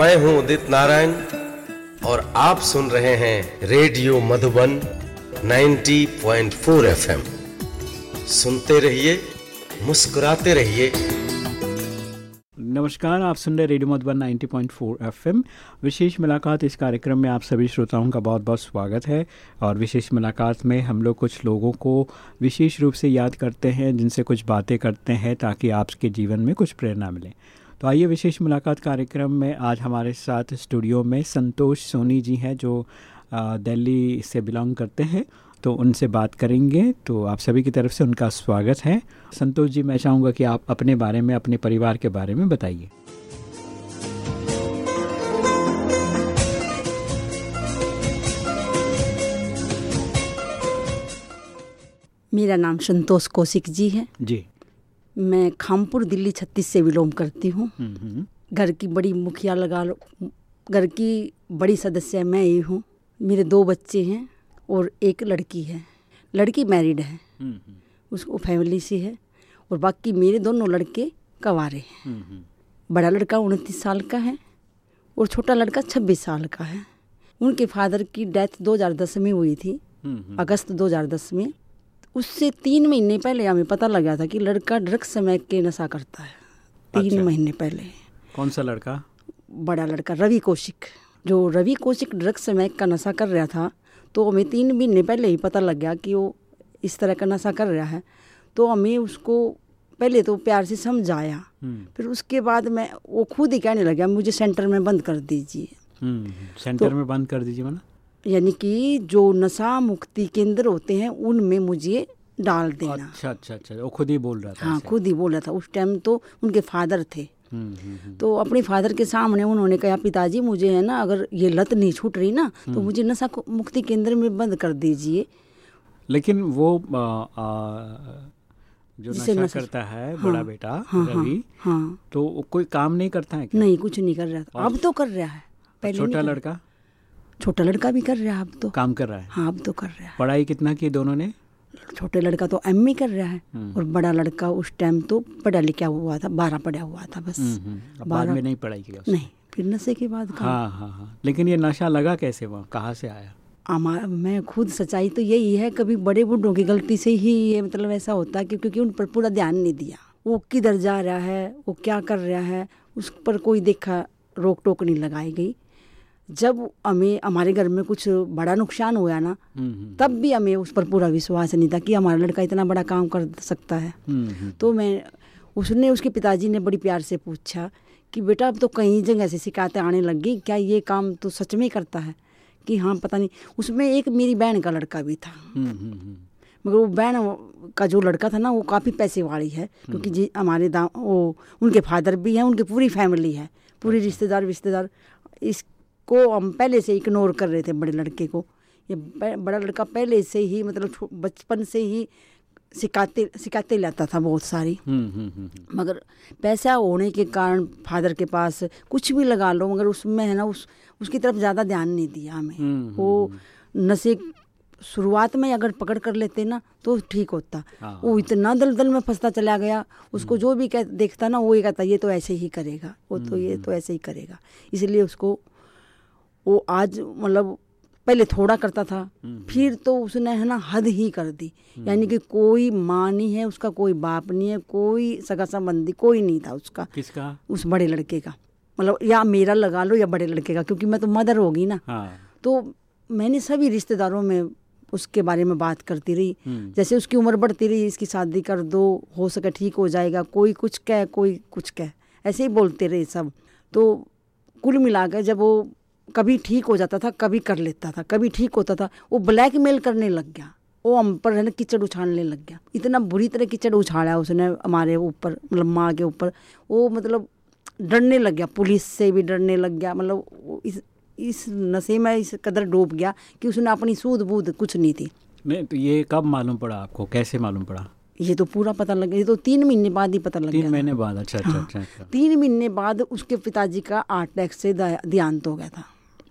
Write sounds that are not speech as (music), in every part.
मैं हूँ उदित नारायण और आप सुन रहे हैं रेडियो मधुबन 90.4 एफएम। सुनते रहिए, मुस्कुराते रहिए। नमस्कार, आप सुन रहे रेडियो मधुबन 90.4 एफएम। विशेष मुलाकात इस कार्यक्रम में आप सभी श्रोताओं का बहुत बहुत स्वागत है और विशेष मुलाकात में हम लोग कुछ लोगों को विशेष रूप से याद करते हैं, जिनसे कुछ बातें करते हैं ताकि आपके जीवन में कुछ प्रेरणा मिले। तो आइए विशेष मुलाकात कार्यक्रम में आज हमारे साथ स्टूडियो में संतोष सोनी जी हैं जो दिल्ली से बिलोंग करते हैं। तो उनसे बात करेंगे। तो आप सभी की तरफ़ से उनका स्वागत है। संतोष जी मैं चाहूँगा कि आप अपने बारे में अपने परिवार के बारे में बताइए। मेरा नाम संतोष कौशिक जी है। जी। मैं खामपुर दिल्ली छत्तीस से विलोम करती हूँ। हम्म, घर की बड़ी मुखिया लगा लो घर की बड़ी सदस्य मैं ही हूँ। मेरे दो बच्चे हैं और एक लड़की है। लड़की मैरिड है। हम्म, उसको फैमिली से है और बाकी मेरे दोनों लड़के कवारे हैं। हम्म, बड़ा लड़का उनतीस साल का है और छोटा लड़का छब्बीस साल का है। उनके फादर की डेथ 2010 में हुई थी। अगस्त 2010 में। उससे तीन महीने पहले हमें पता लगा था कि लड़का ड्रग्स समय के नशा करता है। तीन अच्छा। महीने पहले। कौन सा लड़का? बड़ा लड़का रवि कौशिक। जो रवि कौशिक ड्रग्स समय का नशा कर रहा था तो हमें तीन महीने पहले ही पता लग गया कि वो इस तरह का नशा कर रहा है। तो हमें उसको पहले तो प्यार से समझाया। हम्म, फिर उसके बाद मैं वो खुद ही कहने लगा मुझे सेंटर में बंद कर दीजिए। हम्म, हम्म, सेंटर में बंद कर दीजिए मना? यानी कि जो नशा मुक्ति केंद्र होते हैं उनमें मुझे डाल देना। अच्छा अच्छा अच्छा वो खुद ही बोल रहा था हाँ खुद ही बोला था। उस टाइम तो उनके फादर थे। हम्म, हम्म, हम्म, तो अपने फादर के सामने उन्होंने कहा पिताजी मुझे है ना अगर ये लत नहीं छूट रही ना। तो मुझे नशा मुक्ति केंद्र में बंद कर दीजिए। लेकिन वो आ, आ, जो नशा नशा- करता है हाँ, बड़ा बेटा हाँ हाँ रवि हाँ। तो कोई काम नहीं करता है क्या? नहीं कुछ नहीं कर रहा था। अब तो कर रहा है। पहले छोटा लड़का? छोटा लड़का भी कर रहा है अब तो। काम कर रहा है? हाँ अब तो कर रहा है। पढ़ाई कितना की दोनों ने? छोटे लड़का तो एम कर रहा है हम्म। और बड़ा लड़का उस टाइम तो पढ़ा लिखा हुआ था बारह पढ़ा हुआ था बस। हम्म, हम्म, बारह- में नहीं पढ़ाई किया नहीं फिर नशे के बाद हाँ हाँ हाँ। लेकिन ये नशा लगा कैसे वहाँ? कहाँ से आया? हमारा मैं खुद सच्चाई तो यही है कभी बड़े बूढ़ों की गलती से ही ये मतलब ऐसा होता है क्योंकि उन पर पूरा ध्यान नहीं दिया। वो किधर जा रहा है वो क्या कर रहा है उस पर कोई देखा रोक टोक नहीं लगाई गई। जब हमें हमारे घर में कुछ बड़ा नुकसान हुआ ना हम्म, हम्म, तब भी हमें उस पर पूरा विश्वास नहीं था कि हमारा लड़का इतना बड़ा काम कर सकता है। हम्म, तो मैं उसने उसके पिताजी ने बड़ी प्यार से पूछा कि बेटा अब तो कई जगह से शिकायतें आने लग गई क्या ये काम तो सच में करता है? कि हाँ पता नहीं। उसमें एक मेरी बहन का लड़का भी था। मगर वो बहन का जो लड़का था ना वो काफ़ी पैसे वाली है क्योंकि जी हमारे दाम वो उनके फादर भी हैं उनकी पूरी फैमिली है पूरी रिश्तेदार रिश्तेदार इसको हम पहले से इग्नोर कर रहे थे बड़े लड़के को। ये बड़ा लड़का पहले से ही मतलब बचपन से ही सिखाते सिखाते लाता था बहुत सारी। हम्म, हम्म, हम्म, मगर पैसा होने के कारण फादर के पास कुछ भी लगा लो मगर उसमें है ना उस उसकी तरफ़ ज़्यादा ध्यान नहीं दिया हमें। वो नशे शुरुआत में अगर पकड़ कर लेते ना तो ठीक होता। हाँ। वो इतना दलदल में फंसता चला गया उसको जो भी कह देखता ना वो ये कहता ये तो ऐसे ही करेगा वो तो ये तो ऐसे ही करेगा। इसलिए उसको वो आज मतलब पहले थोड़ा करता था फिर तो उसने है ना हद ही कर दी। यानी कि कोई माँ नहीं है उसका कोई बाप नहीं है कोई सगा संबंधी कोई नहीं था उसका। किसका? उस बड़े लड़के का। मतलब या मेरा लगा लो या बड़े लड़के का क्योंकि मैं तो मदर होगी ना। हाँ। तो मैंने सभी रिश्तेदारों में उसके बारे में बात करती रही। हम्म, जैसे उसकी उम्र बढ़ती रही इसकी शादी कर दो हो सके ठीक हो जाएगा कोई कुछ कह कोई कुछ कह। ऐसे ही बोलते रहे सब। तो कुल मिलाकर जब वो कभी ठीक हो जाता था कभी कर लेता था कभी ठीक होता था। वो ब्लैकमेल करने लग गया। वो हम पर है ना कीचड़ उछालने लग गया। इतना बुरी तरह कीचड़ उछाला उसने हमारे ऊपर मतलब माँ के ऊपर। वो मतलब डरने लग गया पुलिस से भी डरने लग गया। मतलब इस इस नशे में इस कदर डूब गया कि उसने अपनी सूद बूद कुछ नहीं थी। नहीं तो ये कब मालूम पड़ा आपको? कैसे मालूम पड़ा? ये तो पूरा पता लग गया। ये तो तीन महीने बाद ही पता लग तीन गया महीने बाद? अच्छा अच्छा हाँ। अच्छा अच्छा। तीन महीने बाद उसके पिताजी का अटैक से देहांत हो गया था।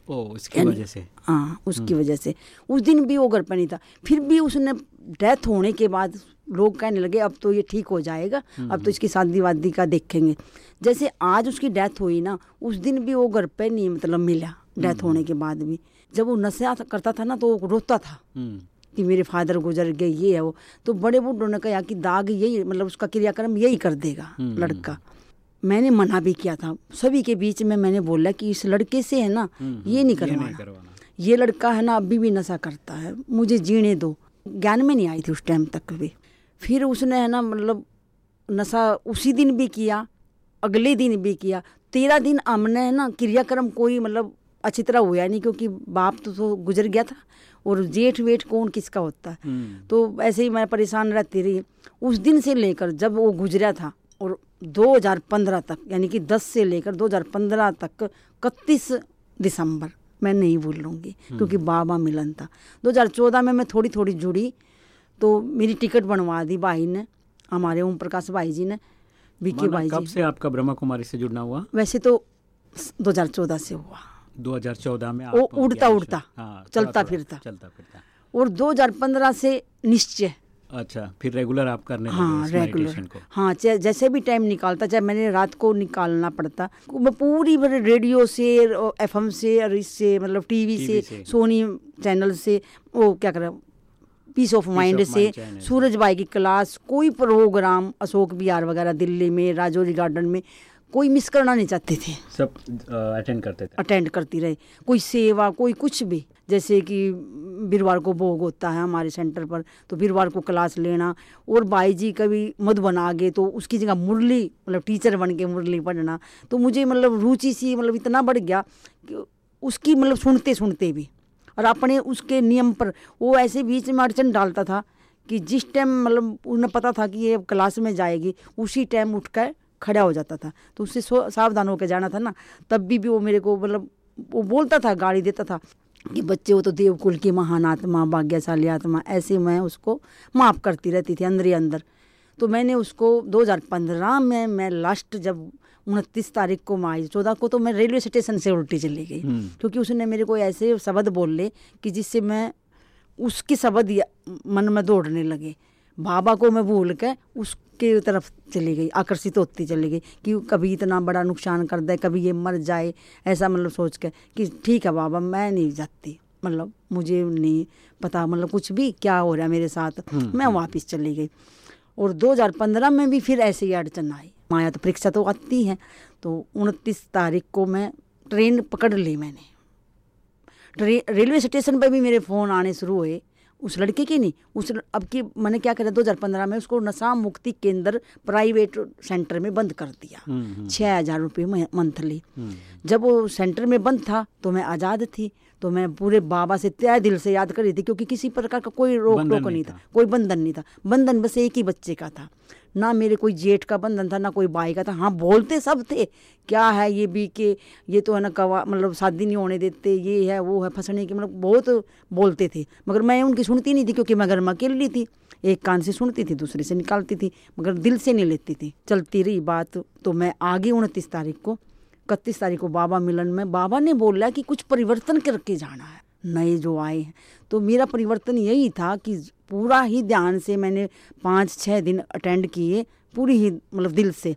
ओ इसकी वजह से। हाँ उसकी वजह से। उस दिन भी वो घर पर नहीं था। फिर भी उसने डेथ होने के बाद लोग कहने लगे अब तो ये ठीक हो जाएगा अब तो इसकी शादी वादी का देखेंगे। जैसे आज उसकी डेथ हुई ना उस दिन भी वो घर पे नहीं मतलब मिला डेथ होने के बाद भी। जब वो नशा करता था ना तो वो रोता था हम्म, कि मेरे फादर गुजर गए ये है वो। तो बड़े बूढ़ों ने कहा कि दाग यही मतलब उसका क्रियाक्रम यही कर देगा लड़का। मैंने मना भी किया था। सभी के बीच में मैंने बोला कि इस लड़के से है ना ये नहीं ये करवाना। करवाना। ये लड़का है ना अभी भी नशा करता है। मुझे जीने दो। ज्ञान में नहीं आई थी उस टाइम तक भी। फिर उसने है ना मतलब नशा उसी दिन भी किया अगले दिन भी किया। तेरह दिन हमने है ना क्रियाक्रम कोई मतलब अच्छी तरह हुआ नहीं क्योंकि बाप तो, तो गुजर गया था और जेठ वेठ कौन किसका होता है। हम्म, तो ऐसे ही मैं परेशान रहती रही। उस दिन से लेकर जब वो गुजरा था और 2015 तक यानी कि 10 से लेकर 2015 तक 31 दिसंबर मैं नहीं भूल लूँगी क्योंकि बाबा मिलन था। 2014 में मैं थोड़ी थोड़ी जुड़ी तो मेरी टिकट बनवा दी भाई ने हमारे ओम प्रकाश भाई जी ने बीके भाई कब जी से आपका ब्रह्मा कुमारी से जुड़ना हुआ? वैसे तो 2014 से हुआ। 2014 में वो आप उड़ता उड़ता, हाँ, चलता फिरता। चलता फिरता। और 2015 से निश्चय अच्छा फिर रेगुलर आप करने हाँ रेगुलर को? हाँ जैसे भी टाइम निकालता चाहे मैंने रात को निकालना पड़ता मैं पूरी रेडियो से एफ़ एम से और इससे मतलब टीवी से, से। सोनी चैनल से वो क्या कर पीस ऑफ़ माइंड से से। सूरज भाई की क्लास कोई प्रोग्राम अशोक बिहार वगैरह दिल्ली में राजौरी गार्डन में कोई मिस करना नहीं चाहते थे। सब अटेंड करते थे? अटेंड करती रहे। कोई सेवा कोई कुछ भी। जैसे कि वीरवार को भोग होता है हमारे सेंटर पर तो बिरवार को क्लास लेना। और भाई जी कभी मधुबन आ गए तो उसकी जगह मुरली मतलब टीचर बन के मुरली पढ़ना। तो मुझे मतलब रुचि सी मतलब इतना बढ़ गया कि उसकी मतलब सुनते सुनते भी और अपने उसके नियम पर वो ऐसे बीच में अड़चन डालता था कि जिस टाइम मतलब उन्हें पता था कि ये क्लास में जाएगी उसी टाइम उठ कर खड़ा हो जाता था। तो उससे सावधान होकर जाना था ना तब भी, भी वो मेरे को मतलब वो बोलता था गाड़ी देता था। कि बच्चे वो तो देवकुल की महान आत्मा भाग्यशाली आत्मा ऐसे मैं उसको माफ़ करती रहती थी अंदर ही अंदर। तो मैंने उसको 2015 में मैं लास्ट जब उनतीस तारीख को मैं आई चौदह को तो मैं रेलवे स्टेशन से उल्टी चली गई। क्योंकि उसने मेरे को ऐसे शब्द बोले कि जिससे मैं उसके शब्द मन में दौड़ने लगे। बाबा को मैं भूल के तरफ़ चली गई आकर्षित होती चली गई कि कभी इतना बड़ा नुकसान कर दे कभी ये मर जाए ऐसा मतलब सोच के कि ठीक है बाबा मैं नहीं जाती। मतलब मुझे नहीं पता मतलब कुछ भी क्या हो रहा है मेरे साथ मैं वापस चली गई। और 2015 में भी फिर ऐसे ही अड़चन आई। माया तो परीक्षा तो आती है तो उनतीस तारीख को मैं ट्रेन पकड़ ली मैंने। रेलवे स्टेशन पर भी मेरे फ़ोन आने शुरू हुए। उस लड़के की नहीं उस अब की मैंने क्या करा 2015 में उसको नशा मुक्ति केंद्र प्राइवेट सेंटर में बंद कर दिया। छः हज़ार रुपये मंथली। जब वो सेंटर में बंद था तो मैं आज़ाद थी। तो मैं पूरे बाबा से तय दिल से याद कर रही थी क्योंकि किसी प्रकार का कोई रोक टोक नहीं था। कोई बंधन नहीं था। बंधन बस एक ही बच्चे का था। ना मेरे कोई जेठ का बंधन था ना कोई भाई का था। हाँ बोलते सब थे क्या है ये भी के? ये तो है ना कवा मतलब शादी नहीं होने देते ये है वो है फंसने की मतलब बहुत बोलते थे। मगर मैं उनकी सुनती नहीं थी क्योंकि मैं घर में अकेली थी। एक कान से सुनती थी दूसरे से निकालती थी मगर दिल से नहीं लेती थी। चलती रही बात तो मैं आ गई उनतीस तारीख को इकतीस तारीख को बाबा मिलन में बाबा ने बोला कि कुछ परिवर्तन करके जाना है। नए जो आए हैं। तो मेरा परिवर्तन यही था कि पूरा ही ध्यान से मैंने पाँच छः दिन अटेंड किए पूरी ही मतलब दिल से।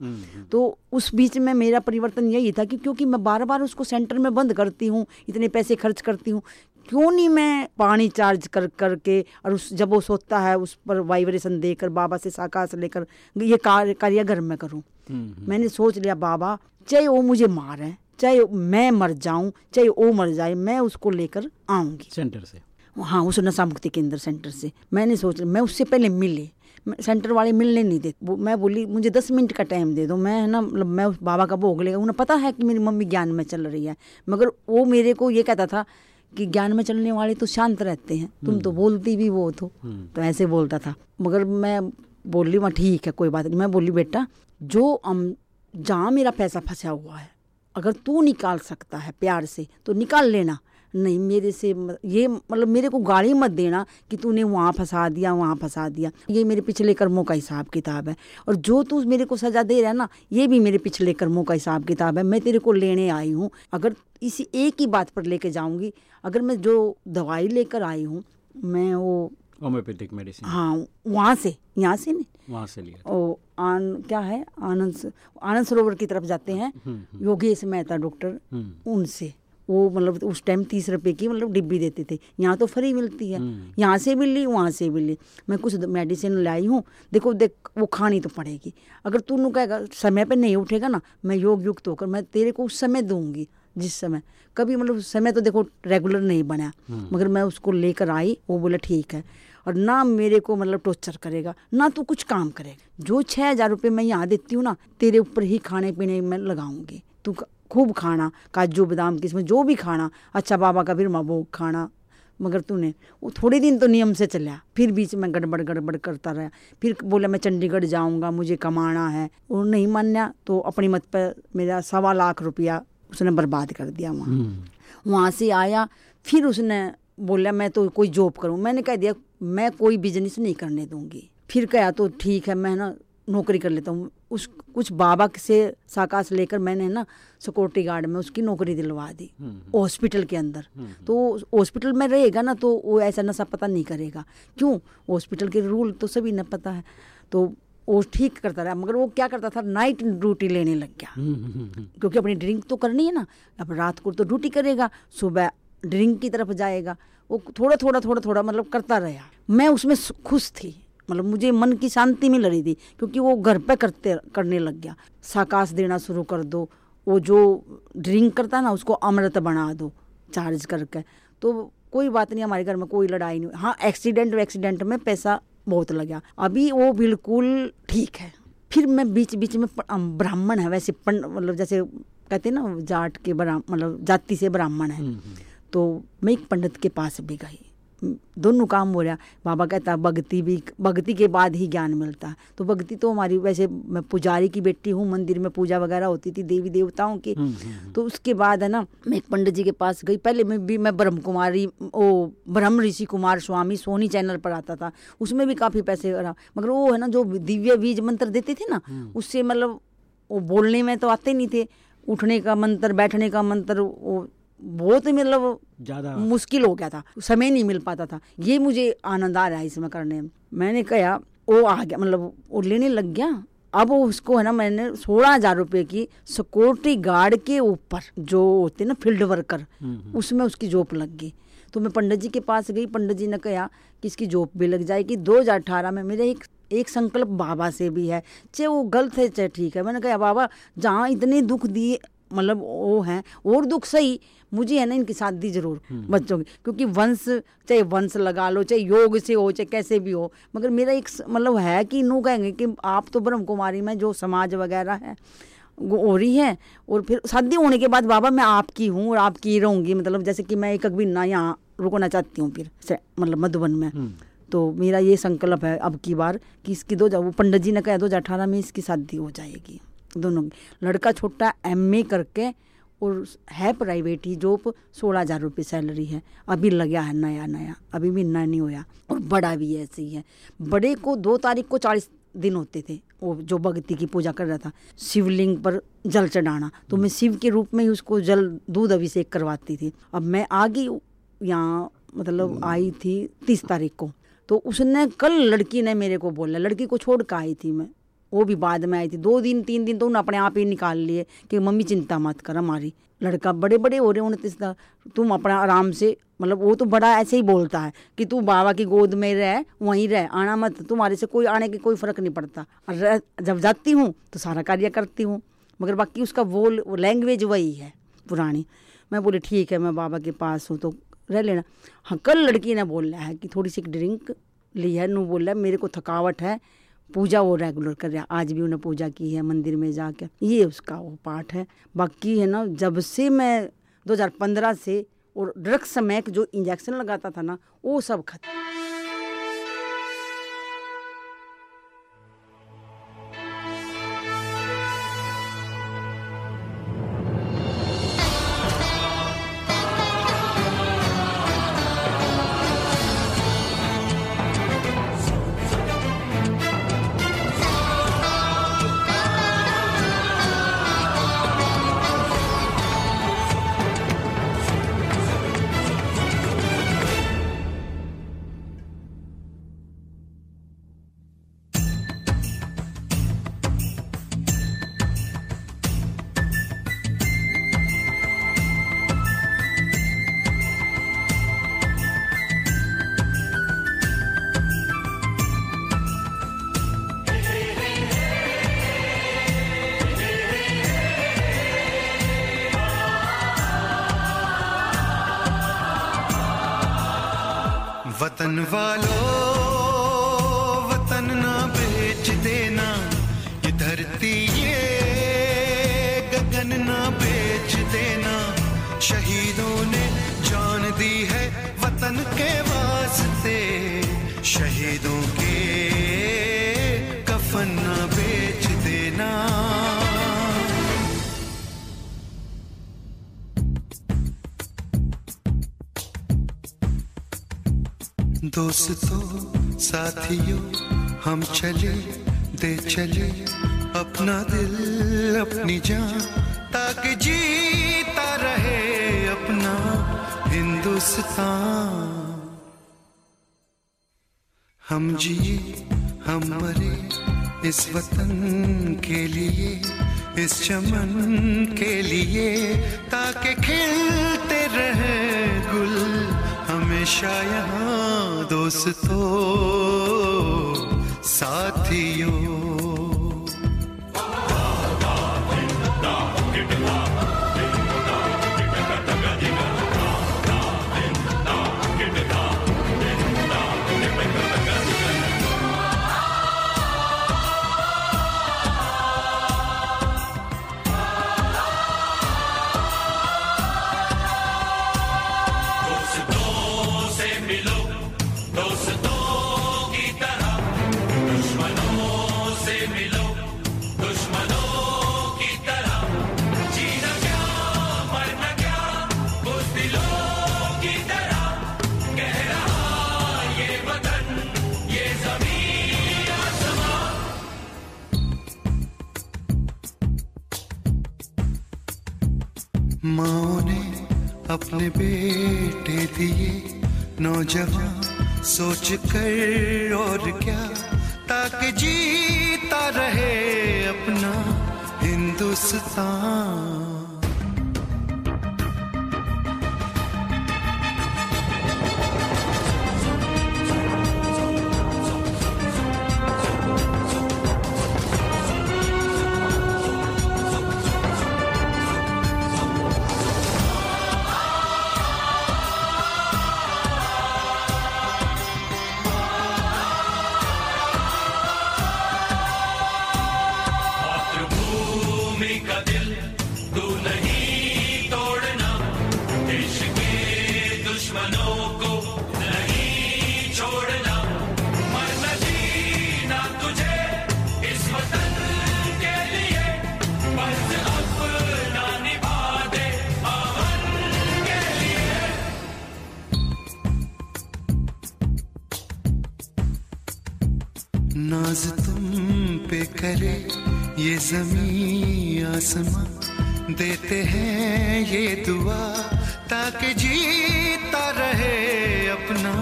तो उस बीच में मेरा परिवर्तन यही था कि क्योंकि मैं बार बार उसको सेंटर में बंद करती हूँ इतने पैसे खर्च करती हूँ क्यों नहीं मैं पानी चार्ज कर करके और उस जब वो सोता है उस पर वाइब्रेशन देकर बाबा से साकाश लेकर ये कार्य कार्य घर में करूँ। मैंने सोच लिया बाबा चाहे वो मुझे मारे चाहे मैं मर जाऊँ चाहे वो मर जाए मैं उसको लेकर आऊँगी। सेंटर से? हाँ उस नशा मुक्ति केंद्र सेंटर से। मैंने सोच मैं उससे पहले मिले। सेंटर वाले मिलने नहीं देते मैं बोली मुझे दस मिनट का टाइम दे दो मैं है ना मतलब मैं उस बाबा का भोग लेगा उन्हें पता है कि मेरी मम्मी ज्ञान में चल रही है। मगर वो मेरे को ये कहता था कि ज्ञान में चलने वाले तो शांत रहते हैं। तुम तो बोलती भी बहुत हो तो ऐसे बोलता था। मगर मैं बोली वहाँ ठीक है कोई बात नहीं। मैं बोली बेटा जो हम जहाँ मेरा पैसा फंसा हुआ है अगर तू निकाल सकता है प्यार से तो निकाल लेना। नहीं मेरे से ये मतलब मेरे को गाली मत देना कि तूने वहाँ फंसा दिया वहाँ फंसा दिया। ये मेरे पिछले कर्मों का हिसाब किताब है। और जो तू मेरे को सजा दे रहा है ना ये भी मेरे पिछले कर्मों का हिसाब किताब है। मैं तेरे को लेने आई हूँ। अगर इसी एक ही बात पर लेके जाऊँगी अगर मैं जो दवाई लेकर आई हूँ मैं वो होम्योपैथिक मेडिसिन। हाँ वहाँ से यहाँ से नहीं। वहाँ से लिया ओ आन क्या है? आनंद आनंद सरोवर की तरफ़ जाते हैं। योगेश मेहता डॉक्टर हम्म। उनसे। वो मतलब उस टाइम तीस रुपए की मतलब डिब्बी देते थे। यहाँ तो फ्री मिलती है। यहाँ से भी ली वहाँ से भी ली। मैं कुछ मेडिसिन लाई हूँ। देखो देख वो खानी तो पड़ेगी। अगर तू नु कहेगा समय पे नहीं उठेगा ना मैं योग युक्त होकर मैं तेरे को उस समय दूँगी जिस समय। कभी मतलब समय तो देखो रेगुलर नहीं बना। मगर मैं उसको लेकर आई वो बोला ठीक है। और ना मेरे को मतलब टॉर्चर करेगा ना तू कुछ काम करेगा। जो छः हज़ार रुपये मैं यहाँ देती हूँ ना तेरे ऊपर ही खाने पीने में लगाऊँगी। तू खूब खाना काजू बादाम किस्म जो भी खाना अच्छा बाबा का फिर वो खाना। मगर तूने वो थोड़े दिन तो नियम से चला फिर बीच में गड़बड़ गड़बड़ करता रहा। फिर बोला मैं चंडीगढ़ जाऊँगा मुझे कमाना है। वो नहीं मान्या तो अपनी मत पर मेरा सवा लाख रुपया उसने बर्बाद कर दिया वहाँ। हम्म। वहाँ से आया फिर उसने बोला मैं तो कोई जॉब करूँ। मैंने कह दिया मैं कोई बिज़नेस नहीं करने दूँगी। फिर कहा तो ठीक है मैं ना नौकरी कर लेता हूँ। उस कुछ बाबा से साकाश लेकर मैंने ना सिक्योरिटी गार्ड में उसकी नौकरी दिलवा दी हॉस्पिटल के अंदर। तो हॉस्पिटल में रहेगा ना तो वो ऐसा नशा पता नहीं करेगा। क्यों? हॉस्पिटल के रूल तो सभी ने पता है। तो वो ठीक करता रहा मगर वो क्या करता था? नाइट ड्यूटी लेने लग गया। हम्म, हम्म, हम्म। क्योंकि अपनी ड्रिंक तो करनी है ना। अब रात को तो ड्यूटी करेगा सुबह ड्रिंक की तरफ़ जाएगा। वो थोड़ा थोड़ा थोड़ा थोड़ा मतलब करता रहा। मैं उसमें खुश थी। मतलब मुझे मन की शांति मिल रही थी क्योंकि वो घर पे करते करने लग गया। साकाश देना शुरू कर दो वो जो ड्रिंक करता है ना उसको अमृत बना दो चार्ज करके। तो कोई बात नहीं हमारे घर में कोई लड़ाई नहीं हाँ एक्सीडेंट एक्सीडेंट में पैसा बहुत लगा। अभी वो बिल्कुल ठीक है। फिर मैं बीच बीच में ब्राह्मण है वैसे मतलब जैसे कहते हैं ना जाट के ब्राह्मण मतलब जाति से ब्राह्मण है। तो मैं एक पंडित के पास भी गई। दोनों काम हो रहा बाबा कहता भक्ति भी भक्ति के बाद ही ज्ञान मिलता। है तो भक्ति तो हमारी वैसे मैं पुजारी की बेटी हूँ मंदिर में पूजा वगैरह होती थी देवी देवताओं की। तो उसके बाद है ना मैं एक पंडित जी के पास गई। पहले मैं भी मैं ब्रह्म कुमारी ओ ब्रह्म ऋषि कुमार स्वामी सोनी चैनल पर आता था। उसमें भी काफ़ी पैसे मगर वो है ना जो दिव्य बीज मंत्र देते थे ना उससे मतलब वो बोलने में तो आते नहीं थे। उठने का मंत्र बैठने का मंत्र वो बहुत ही मतलब ज़्यादा। मुश्किल हो गया था। समय नहीं मिल पाता था। ये मुझे आनंद आ रहा है इसमें करने में। मैंने कहा वो आ गया। मतलब वो लेने लग गया। अब उसको है ना मैंने सोलह हज़ार रुपये की सिक्योरिटी गार्ड के ऊपर जो होते ना फ़ील्ड वर्कर उसमें उसकी जॉब लग गई। तो मैं पंडित जी के पास गई। पंडित जी ने कहा कि इसकी जॉब भी लग जाएगी। 2018 में मेरे एक एक संकल्प बाबा से भी है। चाहे वो गलत है चाहे ठीक है। मैंने कहा बाबा जहाँ इतने दुख दिए मतलब वो हैं और दुख सही मुझे है ना इनकी शादी ज़रूर बच्चों की क्योंकि वंश चाहे वंश लगा लो चाहे योग से हो चाहे कैसे भी हो मगर मेरा एक मतलब है कि नू कहेंगे कि आप तो ब्रह्म कुमारी में जो समाज वगैरह है वो हो रही है और फिर शादी होने के बाद बाबा मैं आपकी हूँ और आपकी ही रहूँगी मतलब जैसे कि मैं एक भी ना यहाँ रुकना चाहती हूँ फिर मतलब मधुबन में। तो मेरा ये संकल्प है अब की बार कि इसकी दो वो पंडित जी ने कहा दो हज़ार अठारह में इसकी शादी हो जाएगी। दोनों की लड़का छोटा एमए करके और है प्राइवेट ही जॉब सोलह हज़ार रुपये सैलरी है। अभी लगा है नया नया। अभी भी नया नहीं होया। और बड़ा भी ऐसे ही है। बड़े को दो तारीख को चालीस दिन होते थे वो जो भगती की पूजा कर रहा था। शिवलिंग पर जल चढ़ाना। तो मैं शिव के रूप में ही उसको जल दूध अभिषेक करवाती थी। अब मैं आ गई यहाँ मतलब आई थी तीस तारीख को। तो उसने कल लड़की ने मेरे को बोला लड़की को छोड़ कर आई थी मैं। वो भी बाद में आई थी। दो दिन, तीन दिन तो उन्होंने अपने आप ही निकाल लिए कि मम्मी चिंता मत कर हमारी। लड़का बड़े बड़े हो रहे उनतीस तुम अपना आराम से मतलब वो तो बड़ा ऐसे ही बोलता है कि तू बाबा की गोद में रह, वहीं रह, आना मत। तुम्हारे से कोई आने के कोई फ़र्क नहीं पड़ता। रह- जब जाती हूँ तो सारा कार्य करती हूँ। मगर बाकी उसका वो लैंग्वेज वही है, पुरानी। मैं बोली, ठीक है, मैं बाबा के पास हूँ तो रह लेना। हाँ कल लड़की ने बोला है कि थोड़ी सी ड्रिंक ली है, नू बोला मेरे को थकावट है पूजा वो रेगुलर कर रहा आज भी उन्हें पूजा की है, मंदिर में जाकर ये उसका वो पाठ है। बाकी है ना, जब से मैं 2015 से और ड्रग्स समय जो इंजेक्शन लगाता था ना, वो सब खत्म। वालों साथियों, हम चले, दे चले अपना दिल, अपनी जान, ताकि जीता रहे अपना हिंदुस्तान। हम जिए, हम मरे इस वतन के लिए, इस चमन के लिए, ताकि खिलते रहे गुल हमेशा यहाँ दोस्तों साथियों। माओ ने अपने बेटे दिए नौजवान। सोच कर और क्या, ताकि जीता रहे अपना हिंदुस्तान। जमी आसमां देते हैं ये दुआ ताकि जीता रहे अपना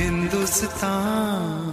हिंदुस्तान।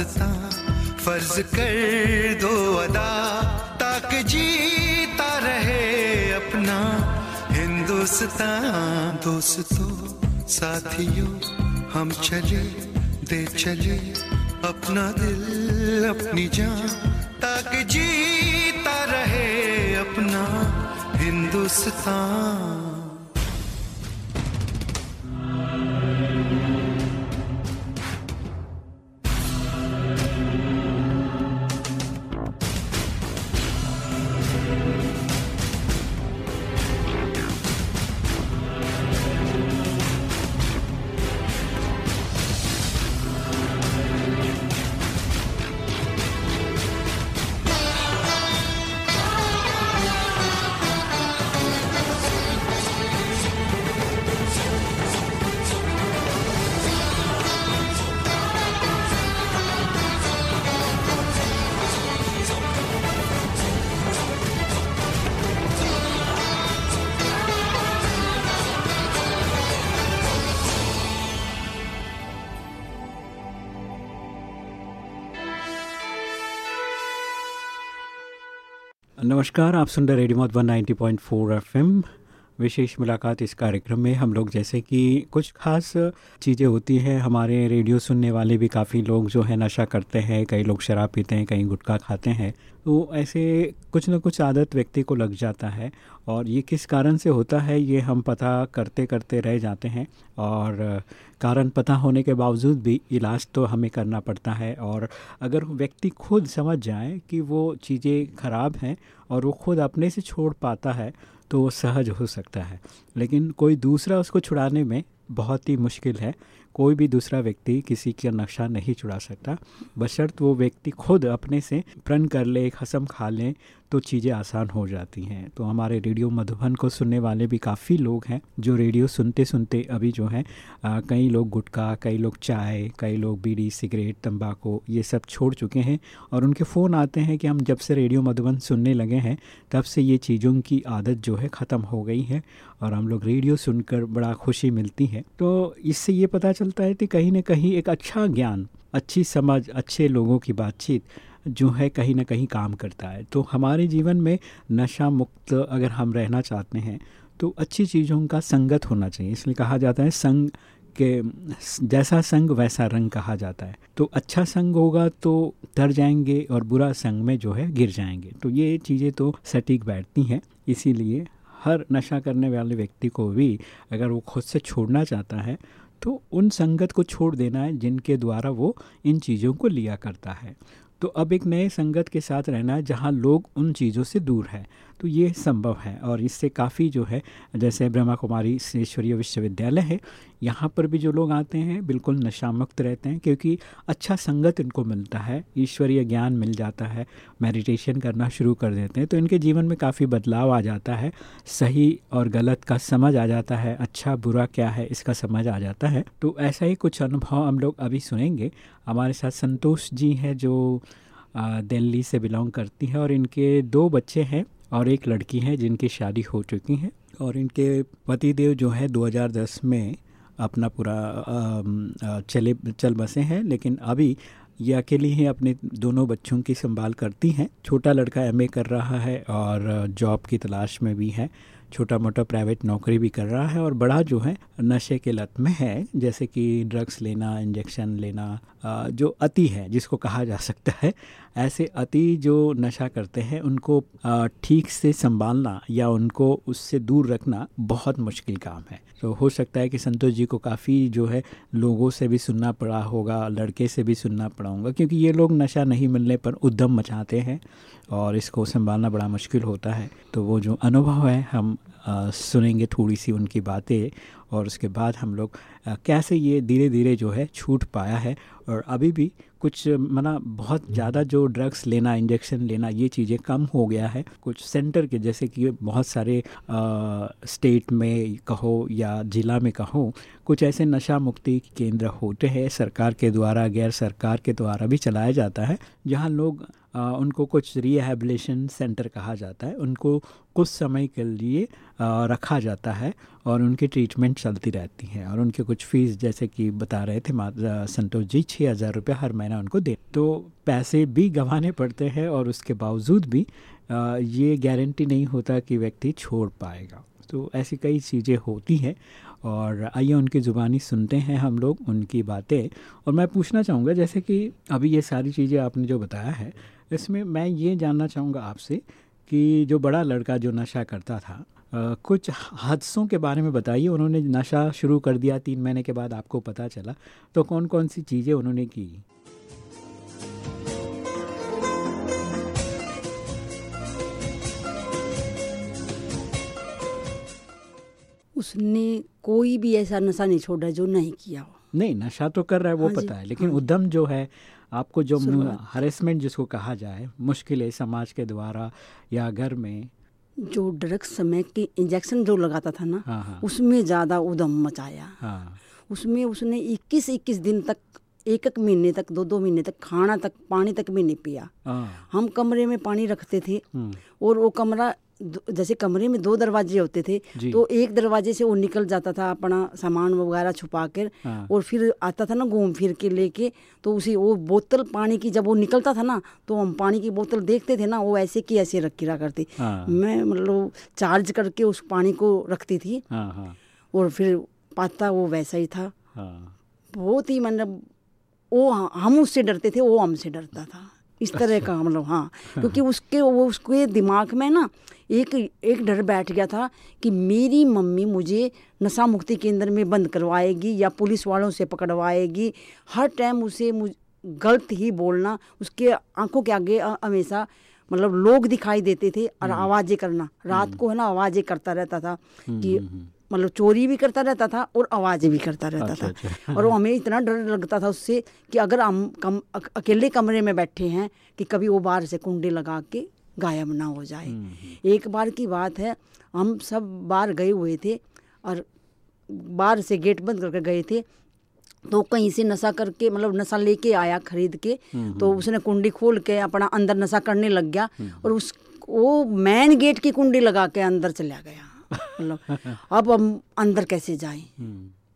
दासता फ़र्ज़ कर दो अदा, ताकि जीता रहे अपना हिंदुस्तान। दोस्तों, साथियों, हम चले, दे चले अपना दिल, अपनी जान, ताकि जीता रहे अपना हिंदुस्तान। नमस्कार, आप सुन रहे रेडियो मधुबन 90.4 एफएम। विशेष मुलाकात इस कार्यक्रम में हम लोग, जैसे कि कुछ खास चीज़ें होती हैं, हमारे रेडियो सुनने वाले भी काफ़ी लोग जो है नशा करते हैं, कई लोग शराब पीते हैं, कई गुटखा खाते हैं। तो ऐसे कुछ ना कुछ आदत व्यक्ति को लग जाता है और ये किस कारण से होता है, ये हम पता करते करते रह जाते हैं। और कारण पता होने के बावजूद भी इलाज तो हमें करना पड़ता है और अगर व्यक्ति खुद समझ जाए कि वो चीज़ें ख़राब हैं और वो खुद अपने से छोड़ पाता है तो वो सहज हो सकता है। लेकिन कोई दूसरा उसको छुड़ाने में बहुत ही मुश्किल है। कोई भी दूसरा व्यक्ति किसी का नक्शा नहीं छुड़ा सकता। बशर्त वो व्यक्ति खुद अपने से प्रण कर ले कसम खा लें तो चीज़ें आसान हो जाती हैं। तो हमारे रेडियो मधुबन को सुनने वाले भी काफ़ी लोग हैं, जो रेडियो सुनते सुनते अभी जो है कई लोग गुटखा, कई लोग चाय, कई लोग बीड़ी, सिगरेट, तंबाकू, ये सब छोड़ चुके हैं और उनके फ़ोन आते हैं कि हम जब से रेडियो मधुबन सुनने लगे हैं, तब से ये चीज़ों की आदत जो है ख़त्म हो गई है और हम लोग रेडियो सुनकर बड़ा खुशी मिलती है। तो इससे ये पता चलता है कि कहीं ना कहीं एक अच्छा ज्ञान, अच्छी समझ, अच्छे लोगों की बातचीत जो है कहीं ना कहीं काम करता है। तो हमारे जीवन में नशा मुक्त अगर हम रहना चाहते हैं तो अच्छी चीज़ों का संगत होना चाहिए। इसलिए कहा जाता है संग के, जैसा संग वैसा रंग कहा जाता है। तो अच्छा संग होगा तो तर जाएँगे और बुरा संग में जो है गिर जाएँगे। तो ये चीज़ें तो सटीक बैठती हैं। इसीलिए हर नशा करने वाले व्यक्ति को भी अगर वो खुद से छोड़ना चाहता है तो उन संगत को छोड़ देना है जिनके द्वारा वो इन चीज़ों को लिया करता है। तो अब एक नए संगत के साथ रहना जहाँ लोग उन चीज़ों से दूर है। तो ये संभव है और इससे काफ़ी जो है, जैसे ब्रह्मा कुमारी ईश्वरीय विश्वविद्यालय है, यहाँ पर भी जो लोग आते हैं, बिल्कुल नशा मुक्त रहते हैं क्योंकि अच्छा संगत इनको मिलता है, ईश्वरीय ज्ञान मिल जाता है, मेडिटेशन करना शुरू कर देते हैं तो इनके जीवन में काफ़ी बदलाव आ जाता है, सही और गलत का समझ आ जाता है अच्छा बुरा क्या है इसका समझ आ जाता है तो ऐसा ही कुछ अनुभव हम लोग अभी सुनेंगे। हमारे साथ संतोष जी हैं जो दिल्ली से बिलोंग करती हैं और इनके दो बच्चे हैं और एक लड़की है जिनकी शादी हो चुकी है और इनके पतिदेव जो है 2010 में अपना पूरा चले, चल बसे हैं। लेकिन अभी ये अकेली ही अपने दोनों बच्चों की संभाल करती हैं। छोटा लड़का एमए कर रहा है और जॉब की तलाश में भी है। छोटा मोटा प्राइवेट नौकरी भी कर रहा है और बड़ा जो है नशे के लत में है, जैसे कि ड्रग्स लेना, इंजेक्शन लेना जो अति है, जिसको कहा जा सकता है। ऐसे अति जो नशा करते हैं उनको ठीक से संभालना या उनको उससे दूर रखना बहुत मुश्किल काम है। तो हो सकता है कि संतोष जी को काफ़ी जो है लोगों से भी सुनना पड़ा होगा लड़के से भी सुनना पड़ा होगा क्योंकि ये लोग नशा नहीं मिलने पर उद्यम मचाते हैं और इसको संभालना बड़ा मुश्किल होता है। तो वो जो अनुभव है हम आ, सुनेंगे थोड़ी सी उनकी बातें और उसके बाद हम लोग कैसे ये धीरे धीरे जो है छूट पाया है और अभी भी कुछ मना बहुत ज़्यादा जो ड्रग्स लेना इंजेक्शन लेना ये चीज़ें कम हो गया है। कुछ सेंटर के जैसे कि बहुत सारे आ, स्टेट में कहो या ज़िला में कहो कुछ ऐसे नशा मुक्ति केंद्र होते हैं सरकार के द्वारा गैर सरकार के द्वारा भी चलाया जाता है जहाँ लोग आ, उनको कुछ रिहेबिलेशन सेंटर कहा जाता है उनको कुछ समय के लिए आ, रखा जाता है और उनकी ट्रीटमेंट चलती रहती है और उनके कुछ फ़ीस जैसे कि बता रहे थे संतोष जी छः हज़ार रुपये हर महीना उनको दे। तो पैसे भी गंवाने पड़ते हैं और उसके बावजूद भी आ, ये गारंटी नहीं होता कि व्यक्ति छोड़ पाएगा। तो ऐसी कई चीज़ें होती हैं और आइए उनकी ज़ुबानी सुनते हैं हम लोग उनकी बातें। और मैं पूछना चाहूँगा जैसे कि अभी ये सारी चीज़ें आपने जो बताया है इसमें मैं ये जानना चाहूँगा आपसे कि जो बड़ा लड़का जो नशा करता था कुछ हादसों के बारे में बताइए। उन्होंने नशा शुरू कर दिया तीन महीने के बाद आपको पता चला। तो कौन कौन सी चीज़ें उन्होंने की? उसने कोई भी ऐसा नशा नहीं छोड़ा जो नहीं किया हो। नहीं नशा तो कर रहा है वो हाँ पता है लेकिन हाँ उद्यम जो है आपको जो हरेसमेंट जिसको कहा जाए मुश्किलें समाज के द्वारा या घर में जो ड्रग समय के इंजेक्शन जो लगाता था ना हाँ हाँ। उसमें ज़्यादा उदम मचाया। हाँ। उसमें उसने 21 21 दिन तक एक एक महीने तक दो दो महीने तक खाना तक पानी तक भी नहीं पिया। हम कमरे में पानी रखते थे हम्म, और वो कमरा जैसे कमरे में दो दरवाजे होते थे तो एक दरवाजे से वो निकल जाता था अपना सामान वगैरह छुपा कर हाँ। और फिर आता था ना घूम फिर के लेके तो उसी वो बोतल पानी की जब वो निकलता था ना तो हम पानी की बोतल देखते थे ना वो ऐसे की ऐसे रखी करती। हाँ। मैं मतलब चार्ज करके उस पानी को रखती थी। हाँ और फिर पाता वो वैसा ही था। बहुत ही मतलब वो हम उससे डरते थे वो हमसे डरता था। इस तरह अच्छा। का मतलब हाँ। क्योंकि उसके वो उसके दिमाग में ना एक एक डर बैठ गया था कि मेरी मम्मी मुझे नशा मुक्ति केंद्र में बंद करवाएगी या पुलिस वालों से पकड़वाएगी। हर टाइम उसे मुझ गलत ही बोलना उसके आँखों के आगे हमेशा मतलब लोग दिखाई देते थे और आवाज़ें करना। रात को है ना आवाज़ें करता रहता था कि मतलब चोरी भी करता रहता था और आवाज़ें भी करता रहता अच्छा, था। अच्छा। और वो हमें इतना डर लगता था उससे कि अगर हम कम अकेले कमरे में बैठे हैं कि कभी वो बाहर से कुंडे लगा के गायब ना हो जाए। एक बार की बात है हम सब बाहर गए हुए थे और बाहर से गेट बंद करके गए थे तो कहीं से नशा करके मतलब नशा लेके आया खरीद के तो उसने कुंडी खोल के अपना अंदर नशा करने लग गया और उस वो मेन गेट की कुंडी लगा के अंदर चला गया। मतलब अब हम अंदर कैसे जाएँ?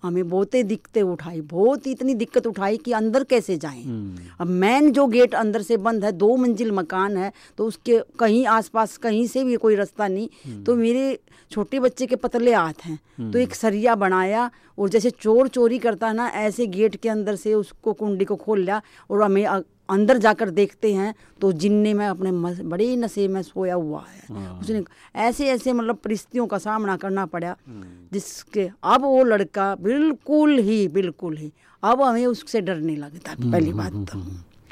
हमें बहुत ही दिक्कतें उठाई बहुत ही इतनी दिक्कत उठाई कि अंदर कैसे जाएँ? अब मेन जो गेट अंदर से बंद है दो मंजिल मकान है तो उसके कहीं आसपास कहीं से भी कोई रास्ता नहीं। तो मेरे छोटे बच्चे के पतले हाथ हैं तो एक सरिया बनाया और जैसे चोर चोरी करता है ना ऐसे गेट के अंदर से उसको कुंडी को खोल लिया और हमें अंदर जाकर देखते हैं तो जिन्ने में अपने बड़े नशे में सोया हुआ है। उसने ऐसे ऐसे मतलब परिस्थितियों का सामना करना पड़ा जिसके अब वो लड़का बिल्कुल ही बिल्कुल ही अब हमें उससे डर नहीं लगता पहली बात तो।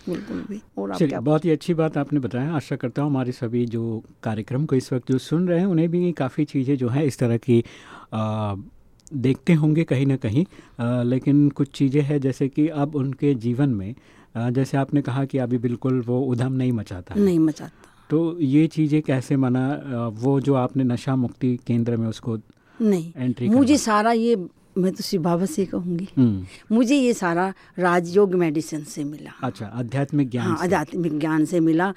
बिल्कुल भी। और चलिए बहुत ही अच्छी बात आपने बताया। आशा करता हूँ हमारे सभी जो कार्यक्रम को इस वक्त जो सुन रहे हैं उन्हें भी काफ़ी चीज़ें जो है इस तरह की आ, देखते होंगे कहीं ना कहीं। आ, लेकिन कुछ चीज़ें हैं जैसे कि अब उनके जीवन में जैसे आपने कहा कि अभी बिल्कुल वो उधम नहीं मचाता नहीं मचाता। तो ये चीज़ें कैसे मना वो जो आपने नशा मुक्ति केंद्र में उसको नहीं। एंट्री मुझे सारा ये मैं तो शिव बाबा से कहूँगी। हम्म, मुझे ये सारा राजयोग मेडिसिन से मिला। अच्छा आध्यात्मिक ज्ञान हाँ आध्यात्मिक ज्ञान से मिला।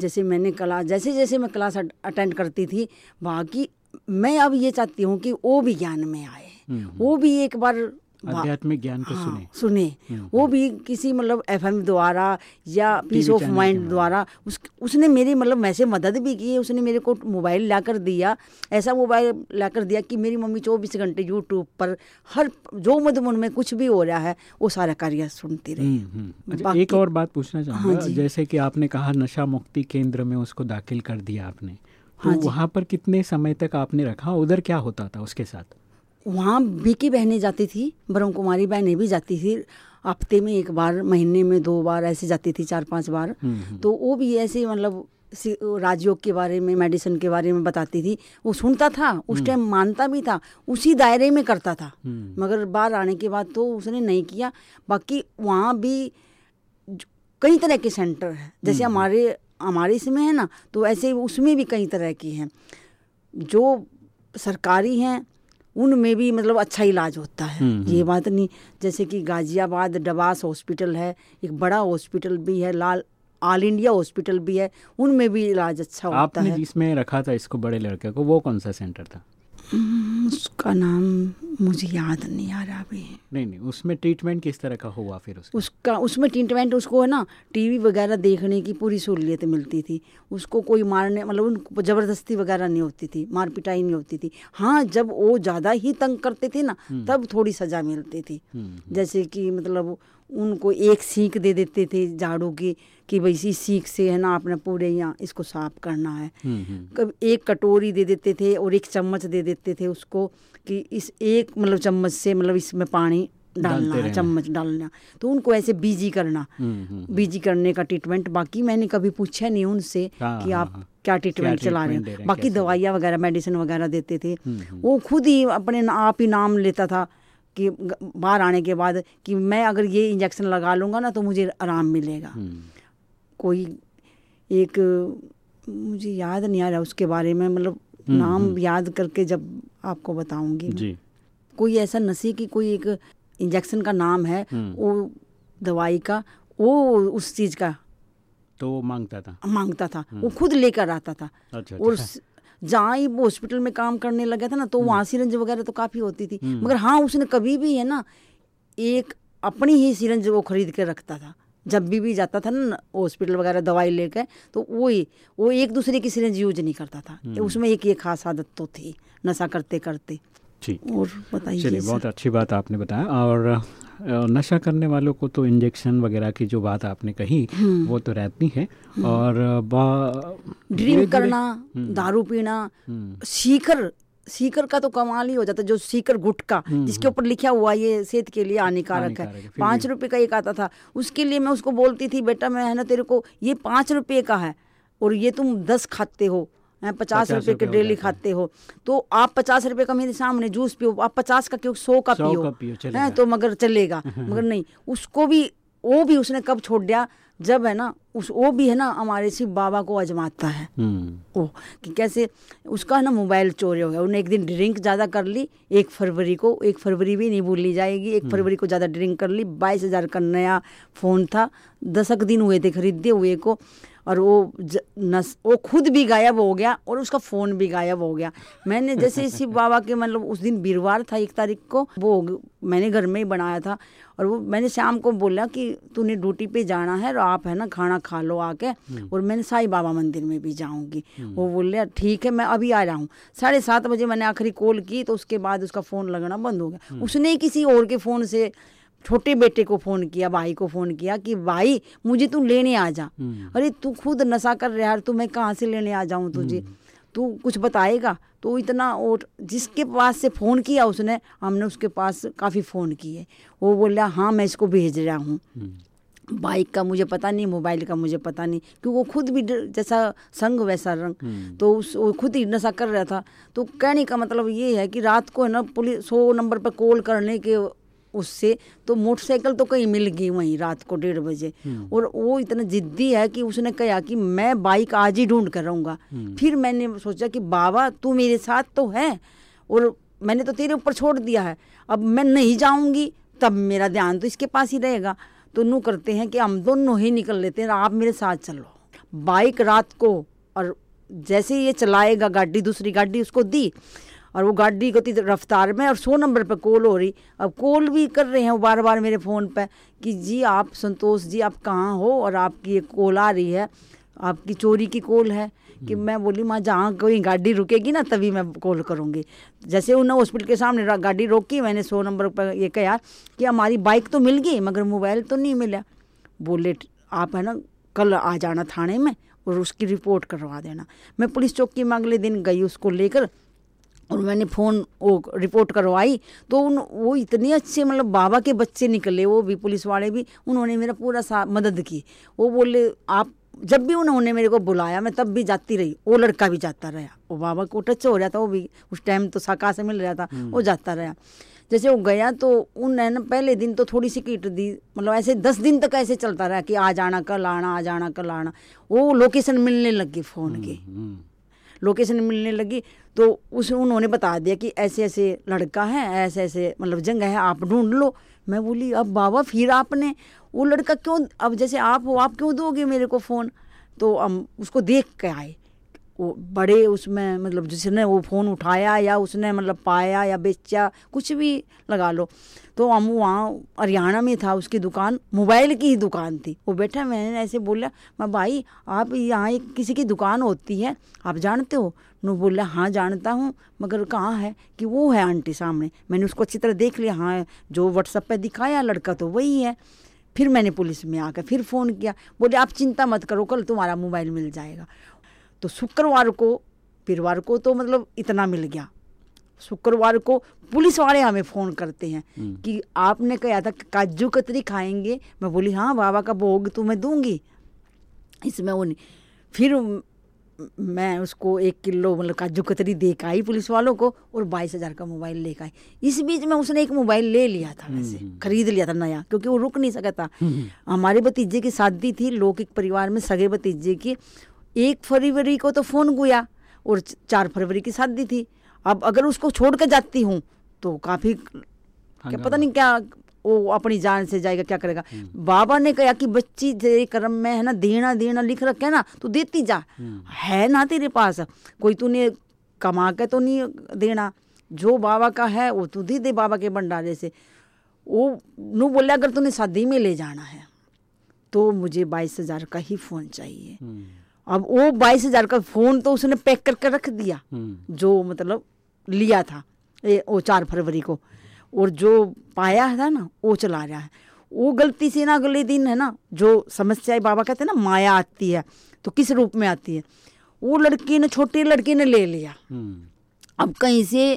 जैसे मैंने क्लास जैसे जैसे मैं क्लास अटेंड करती थी बाकी मैं अब ये चाहती हूँ कि वो भी ज्ञान में आए। वो भी एक बार आध्यात्मिक ज्ञान को हाँ, सुने। सुने। वो भी किसी मतलब एफएम द्वारा या पीस ऑफ़ माइंड द्वारा। उस उसने मेरी मतलब वैसे मदद भी की है उसने मेरे को मोबाइल लाकर दिया। ऐसा मोबाइल लाकर दिया कि मेरी मम्मी चौबीस घंटे यूट्यूब पर हर जो मध मन में कुछ भी हो रहा है वो सारा कार्य सुनती रही। हम्म, हम्म। अच्छा, एक और बात पूछना चाहूँगा। जी। जैसे कि आपने कहा नशा मुक्ति केंद्र में उसको दाखिल कर दिया आपने। तो हाँ वहाँ पर कितने समय तक आपने रखा? उधर क्या होता था उसके साथ? वहाँ बीकी बहनें जाती थी ब्रह्म कुमारी बहनें भी जाती थी। हफ़्ते में एक बार महीने में दो बार ऐसे जाती थी चार पाँच बार। तो वो भी ऐसे मतलब राजयोग के बारे में मेडिसिन के बारे में बताती थी। वो सुनता था उस टाइम मानता भी था उसी दायरे में करता था। मगर बाहर आने के बाद तो उसने नहीं किया। बाकी वहाँ भी कई तरह के सेंटर है। जैसे हमारे हमारे इसमें है ना तो ऐसे उसमें भी कई तरह की हैं। जो सरकारी हैं उनमें भी मतलब अच्छा इलाज होता है। ये बात नहीं जैसे कि गाजियाबाद डबास हॉस्पिटल है एक बड़ा हॉस्पिटल भी है लाल ऑल इंडिया हॉस्पिटल भी है उनमें भी इलाज अच्छा होता आपने है। जिसमें रखा था इसको बड़े लड़के को वो कौन सा सेंटर था? हम्म, उसका नाम मुझे याद नहीं आ रहा अभी। नहीं नहीं उसमें ट्रीटमेंट किस तरह का हुआ फिर उसका? उसका उसमें ट्रीटमेंट उसको है ना टीवी वगैरह देखने की पूरी सहूलियत मिलती थी। उसको कोई मारने मतलब उनको ज़बरदस्ती वगैरह नहीं होती थी मार पिटाई नहीं होती थी। हाँ जब वो ज़्यादा ही तंग करते थे ना तब थोड़ी सज़ा मिलती थी। जैसे कि मतलब उनको एक सीख दे देते थे झाड़ू की कि भाई इसी सीख से है ना आपने पूरे यहाँ इसको साफ़ करना है। हम्म, हम्म। कभी एक कटोरी दे देते थे और एक चम्मच दे देते थे उसको कि इस एक मतलब चम्मच से मतलब इसमें पानी डालना है चम्मच डालना। तो उनको ऐसे बीजी करना। हम्म, हम्म। बीजी करने का ट्रीटमेंट बाकी मैंने कभी पूछा नहीं उनसे हाँ, कि हाँ, आप हाँ। क्या ट्रीटमेंट चला रहे हैं, बाकी दवाइयाँ वगैरह मेडिसिन वगैरह देते थे। वो खुद ही अपने आप ही नाम लेता था। कि बाहर आने के बाद कि मैं अगर ये इंजेक्शन लगा लूँगा ना तो मुझे आराम मिलेगा। कोई एक मुझे याद नहीं आ रहा उसके बारे में मतलब नाम याद करके जब आपको बताऊँगी कोई ऐसा नशे की कोई एक इंजेक्शन का नाम है वो दवाई का वो उस चीज़ का तो वो माँगता था। माँगता था वो खुद लेकर आता था। अच्छा, और अच्छा। जहाँ ही वो हॉस्पिटल में काम करने लगा था ना तो वहाँ सिरंज वगैरह तो काफ़ी होती थी। मगर हाँ उसने कभी भी है ना एक अपनी ही सिरंज वो खरीद के रखता था। जब भी भी जाता था ना हॉस्पिटल वगैरह दवाई लेकर तो वही वो एक दूसरे की सिरंज यूज़ नहीं करता था। उसमें एक ये खास आदत तो थी नशा करते करते जी और बताइए चलिए बहुत अच्छी बात आपने बताया। और नशा करने वालों को तो इंजेक्शन वगैरह की जो बात आपने कही वो तो रहती है। और ड्रिंक करना दारू पीना सीकर सीकर का तो कमाल ही हो जाता जो सीकर गुटका जिसके ऊपर लिखा हुआ ये सेहत के लिए हानिकारक है, पाँच रुपए का एक आता था उसके लिए मैं उसको बोलती थी बेटा मैं है ना तेरे को ये पाँच रुपए का है और ये तुम दस खाते हैं, पचास रुपए के डेली खाते हो तो आप पचास रुपए का मेरे सामने जूस पियो आप पचास का क्यों सौ का पियो। हैं, तो मगर चलेगा (laughs) मगर नहीं उसको भी वो भी उसने कब छोड़ दिया जब है ना उस वो भी है ना हमारे शिव बाबा को आजमाता है। हम्म, ओ कि कैसे उसका ना मोबाइल चोरी हो गया उन्हें एक दिन ड्रिंक ज़्यादा कर ली एक फरवरी को एक फरवरी भी नहीं भूली जाएगी एक फरवरी को ज़्यादा ड्रिंक कर ली बाईस हज़ार का नया फ़ोन था दसक दिन हुए थे खरीदे हुए को और वो नस वो खुद भी गायब हो गया और उसका फ़ोन भी गायब हो गया। मैंने जैसे शिव (laughs) बाबा के मतलब उस दिन वीरवार था एक तारीख को वो मैंने घर में ही बनाया था और वो मैंने शाम को बोला कि तूने ड्यूटी पे जाना है और आप है ना खाना खा लो आके और मैंने साईं बाबा मंदिर में भी जाऊँगी। वो बोले ठीक है मैं अभी आ रहा हूँ। साढ़े सात बजे मैंने आखिरी कॉल की तो उसके बाद उसका फ़ोन लगना बंद हो गया। उसने किसी और के फ़ोन से छोटे बेटे को फ़ोन किया भाई को फ़ोन किया कि भाई मुझे तू लेने आ जा। अरे तू खुद नशा कर रहा है तो मैं कहाँ से लेने आ जाऊँ तुझे? तू कुछ बताएगा? तो इतना और जिसके पास से फ़ोन किया उसने हमने उसके पास काफ़ी फ़ोन किए। वो बोला हाँ मैं इसको भेज रहा हूँ। बाइक का मुझे पता नहीं मोबाइल का मुझे पता नहीं क्योंकि वो खुद भी जैसा संग वैसा रंग। तो उस वो खुद ही नशा कर रहा था। तो कहने का मतलब ये है कि रात को है ना पुलिस सौ नंबर पर कॉल करने के उससे तो मोटरसाइकिल तो कहीं मिल गई वहीं रात को डेढ़ बजे। और वो इतना जिद्दी है कि उसने कहा कि मैं बाइक आज ही ढूंढ कर रहूँगा। फिर मैंने सोचा कि बाबा तू मेरे साथ तो है और मैंने तो तेरे ऊपर छोड़ दिया है। अब मैं नहीं जाऊँगी तब मेरा ध्यान तो इसके पास ही रहेगा। तो नू करते हैं कि हम दोनों ही निकल लेते हैं आप मेरे साथ चलो। बाइक रात को और जैसे ही ये चलाएगा गाड़ी दूसरी गाड़ी उसको दी और वो गाड़ी तेज रफ्तार में और सौ नंबर पर कॉल हो रही। अब कॉल भी कर रहे हैं वो बार बार मेरे फ़ोन पर कि जी आप संतोष जी आप कहाँ हो? और आपकी ये कॉल आ रही है। आपकी चोरी की कॉल है कि मैं बोली माँ जहाँ कोई गाड़ी रुकेगी ना तभी मैं कॉल करूँगी। जैसे उन्होंने हॉस्पिटल के सामने गाड़ी रोकी मैंने सौ नंबर पर ये कहा कि हमारी बाइक तो मिल गई मगर मोबाइल तो नहीं मिला। बोले आप है ना कल आ जाना थाने में और उसकी रिपोर्ट करवा देना। मैं पुलिस चौकी में अगले दिन गई उसको लेकर और मैंने फ़ोन वो रिपोर्ट करवाई तो उन वो इतने अच्छे मतलब बाबा के बच्चे निकले वो भी पुलिस वाले भी उन्होंने मेरा पूरा सा मदद की। वो बोले आप जब भी उन्होंने मेरे को बुलाया मैं तब भी जाती रही वो लड़का भी जाता रहा वो बाबा को टच हो रहा था वो भी उस टाइम तो साका से मिल रहा था वो जाता रहा। जैसे वो गया तो उनने ना पहले दिन तो थोड़ी सी किट दी मतलब ऐसे दस दिन तक ऐसे चलता रहा कि आ जाना कल आना आ जाना कल आना। वो लोकेशन मिलने लगी फ़ोन की। हम्म, लोकेशन मिलने लगी तो उस उन्होंने बता दिया कि ऐसे ऐसे लड़का है ऐसे ऐसे मतलब जंग है, आप ढूंढ लो। मैं बोली, अब बाबा, फिर आपने, वो लड़का क्यों, अब जैसे आप हो, आप क्यों दोगे मेरे को फ़ोन? तो हम उसको देख के आए। वो बड़े उसमें मतलब जिसने वो फ़ोन उठाया या उसने मतलब पाया या बेचा, कुछ भी लगा लो। तो हम वहाँ हरियाणा में था, उसकी दुकान, मोबाइल की ही दुकान थी। वो बैठा, मैंने ऐसे बोला, मैं भाई, आप यहाँ एक किसी की दुकान होती है, आप जानते हो? नु बोला हाँ जानता हूँ, मगर कहाँ है कि वो है आंटी सामने। मैंने उसको अच्छी तरह देख लिया हाँ जो व्हाट्सअप पे दिखाया लड़का तो वही है। फिर मैंने पुलिस में आकर फिर फ़ोन किया, बोले, आप चिंता मत करो, कल तुम्हारा मोबाइल मिल जाएगा। तो शुक्रवार को, फिरवार को तो मतलब इतना मिल गया। शुक्रवार को पुलिस वाले हमें फ़ोन करते हैं कि आपने कहा था काजू कतरी खाएँगे। मैं बोली हाँ बाबा का भोग तुम्हें दूँगी। इसमें वो नहीं फिर मैं उसको एक किलो मतलब काजू कतरी दे के आई पुलिस वालों को और बाईस हज़ार का मोबाइल लेकर आई। इस बीच में उसने एक मोबाइल ले लिया था वैसे खरीद लिया था नया क्योंकि वो रुक नहीं सका था। हमारे भतीजे की शादी थी लौकिक परिवार में सगे भतीजे की। एक फरवरी को तो फ़ोन गुया और चार फरवरी की शादी थी। अब अगर उसको छोड़ कर जाती हूँ तो काफ़ी क्या पता नहीं क्या वो अपनी जान से जाएगा क्या करेगा। बाबा ने कहा कि बच्ची तेरे कर्म में है ना देना देना लिख रखे है ना तो देती जा। है ना तेरे पास कोई तूने कमा के तो नहीं देना। जो बाबा का है वो तू दे दे बाबा के भंडारे से। वो नू बोले अगर तूने शादी में ले जाना है तो मुझे बाईस हज़ार का ही फ़ोन चाहिए। हम्म, अब वो बाईस हज़ार का फ़ोन तो उसने पैक करके रख दिया हम्म, जो मतलब लिया था ए, वो चार फरवरी को। और जो पाया था ना वो चला रहा है। वो गलती से ना अगले दिन है ना जो समस्या बाबा कहते हैं ना माया आती है तो किस रूप में आती है? वो लड़की ने छोटे लड़के ने ले लिया। हम्म, अब कहीं से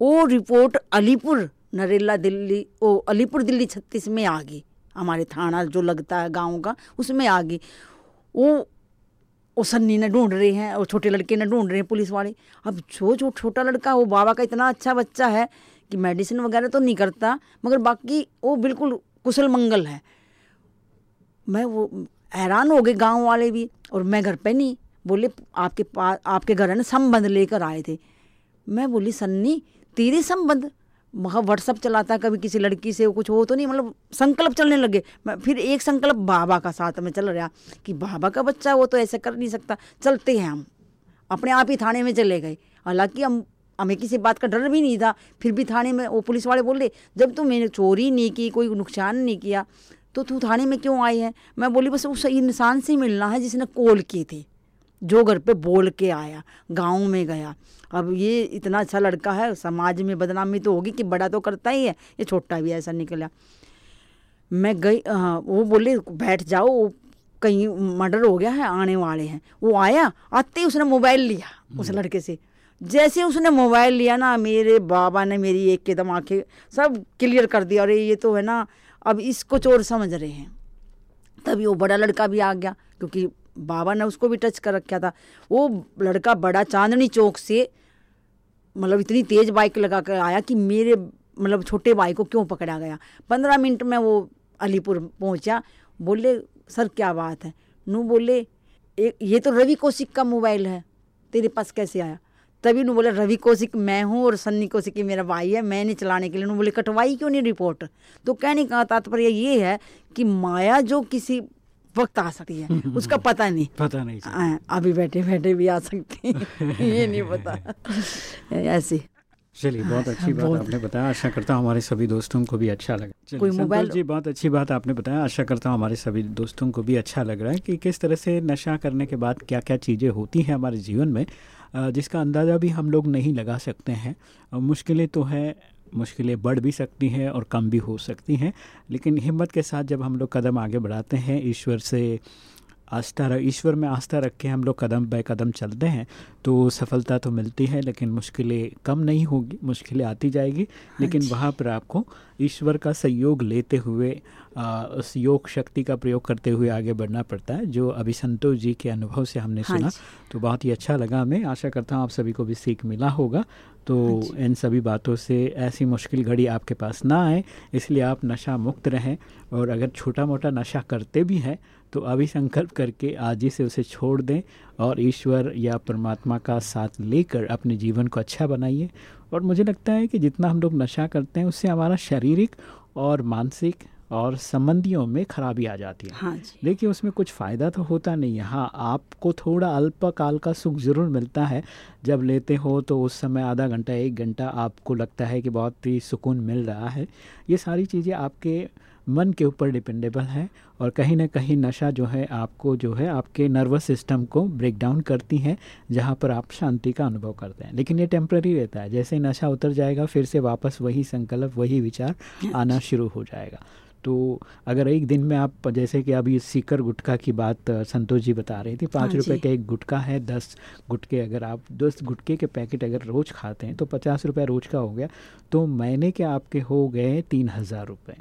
वो रिपोर्ट अलीपुर नरेला दिल्ली ओ अलीपुर दिल्ली छत्तीस में आ गई। हमारे थाना जो लगता है गाँव का उसमें आ गई। वो वो सन्नी ने ढूंढ रहे हैं, और छोटे लड़के ने ढूंढ रहे हैं पुलिस वाले। अब जो जो छोटा लड़का, वो बाबा का इतना अच्छा बच्चा है कि मेडिसिन वगैरह तो नहीं करता, मगर बाकी वो बिल्कुल कुशल मंगल है। मैं वो, हैरान हो गए गाँव वाले भी, और मैं घर पे नहीं। बोले, आपके पास आपके घर है ना, संबंध लेकर आए थे। मैं बोली, सन्नी, तेरे संबंध? वहाँ व्हाट्सअप चलाता है कभी किसी लड़की से कुछ हो तो नहीं मतलब संकल्प चलने लगे। फिर एक संकल्प बाबा का साथ में चल रहा कि बाबा का बच्चा वो तो ऐसे कर नहीं सकता। चलते हैं हम। अपने आप ही थाने में चले गए। हालाँकि हम, हमें किसी बात का डर भी नहीं था। फिर भी थाने में वो पुलिस वाले बोले जब तू मैंने चोरी नहीं की, कोई नुकसान नहीं किया तो तू थाने में क्यों आई है? मैं बोली, बस उस इंसान से मिलना है जिसने कॉल किए थे। जो घर पे बोल के आया गाँव में गया। अब ये इतना अच्छा लड़का है समाज में बदनामी तो होगी कि बड़ा तो करता ही है ये छोटा भी ऐसा निकला। मैं गई हाँ, वो बोले बैठ जाओ कहीं मर्डर हो गया है आने वाले हैं। वो आया आते ही उसने मोबाइल लिया उस लड़के से। जैसे उसने मोबाइल लिया ना मेरे बाबा ने मेरी एक के दम आँखें सब क्लियर कर दिया अरे ये तो है ना अब इसको चोर समझ रहे हैं। तभी वो बड़ा लड़का भी आ गया क्योंकि बाबा ने उसको भी टच कर रखा था। वो लड़का बड़ा चांदनी चौक से मतलब इतनी तेज बाइक लगा कर आया कि मेरे मतलब छोटे भाई को क्यों पकड़ा गया? पंद्रह मिनट में वो अलीपुर पहुँचा। बोले, सर, क्या बात है? नू बोले एक ये तो रवि कौशिक का मोबाइल है। तेरे पास कैसे आया? तभी नू बोला, रवि कौशिक, मैं हूँ और सन्नी कौशिक मेरा भाई है मैं नहीं चलाने के लिए। नू बोले, कटवाई क्यों नहीं रिपोर्ट तो कहने का तात्पर्य ये है कि माया जो किसी वक्त आ सकती है। (laughs) उसका पता नहीं। पता नहीं। हाँ, अभी बैठे बैठे भी आ सकती है। (laughs) ये नहीं पता। (laughs) ऐसे। चलिए बहुत अच्छी बात आपने बताया। आशा करता हूँ हमारे सभी दोस्तों को भी अच्छा लगा। कोई मोबाइल- जी बहुत अच्छी बात आपने बताया। आशा करता हूँ हमारे सभी दोस्तों को भी अच्छा लग रहा है कि किस तरह से नशा करने के बाद क्या क्या चीज़ें होती हैं हमारे जीवन में जिसका अंदाज़ा भी हम लोग नहीं लगा सकते हैं। मुश्किलें तो है मुश्किलें बढ़ भी सकती हैं और कम भी हो सकती हैं। लेकिन हिम्मत के साथ जब हम लोग कदम आगे बढ़ाते हैं ईश्वर से आस्था रख ईश्वर में आस्था रख के हम लोग कदम बाय कदम चलते हैं तो सफलता तो मिलती है लेकिन मुश्किलें कम नहीं होगी मुश्किलें आती जाएगी। लेकिन वहाँ पर आपको ईश्वर का सहयोग लेते हुए आ, उस योग शक्ति का प्रयोग करते हुए आगे बढ़ना पड़ता है जो अभी संतोष जी के अनुभव से हमने हाँ सुना। तो बहुत ही अच्छा लगा हमें। आशा करता हूँ आप सभी को भी सीख मिला होगा। तो इन सभी बातों से ऐसी मुश्किल घड़ी आपके पास ना आए इसलिए आप नशा मुक्त रहें और अगर छोटा मोटा नशा करते भी हैं तो अभी संकल्प करके आज ही से उसे छोड़ दें और ईश्वर या परमात्मा का साथ लेकर अपने जीवन को अच्छा बनाइए। और मुझे लगता है कि जितना हम लोग नशा करते हैं उससे हमारा शारीरिक और मानसिक और संबंधियों में खराबी आ जाती है। हाँ जी। देखिए उसमें कुछ फ़ायदा तो होता नहीं। है हाँ आपको थोड़ा अल्पकाल का सुख ज़रूर मिलता है। जब लेते हो तो उस समय आधा घंटा एक घंटा आपको लगता है कि बहुत ही सुकून मिल रहा है। ये सारी चीज़ें आपके मन के ऊपर डिपेंडेबल है और कहीं ना कहीं नशा जो है आपको जो है आपके नर्वस सिस्टम को ब्रेक डाउन करती है जहाँ पर आप शांति का अनुभव करते हैं। लेकिन ये टेम्प्रेरी रहता है। जैसे नशा उतर जाएगा फिर से वापस वही संकल्प वही विचार आना शुरू हो जाएगा। तो अगर एक दिन में आप जैसे कि अभी सीकर गुटखा की बात संतोष जी बता रही थी पाँच हाँ रुपए का एक गुटखा है दस गुटके अगर आप दस गुटके के पैकेट अगर रोज खाते हैं तो पचास रुपये रोज का हो गया। तो महीने के आपके हो गए तीन हज़ार रुपये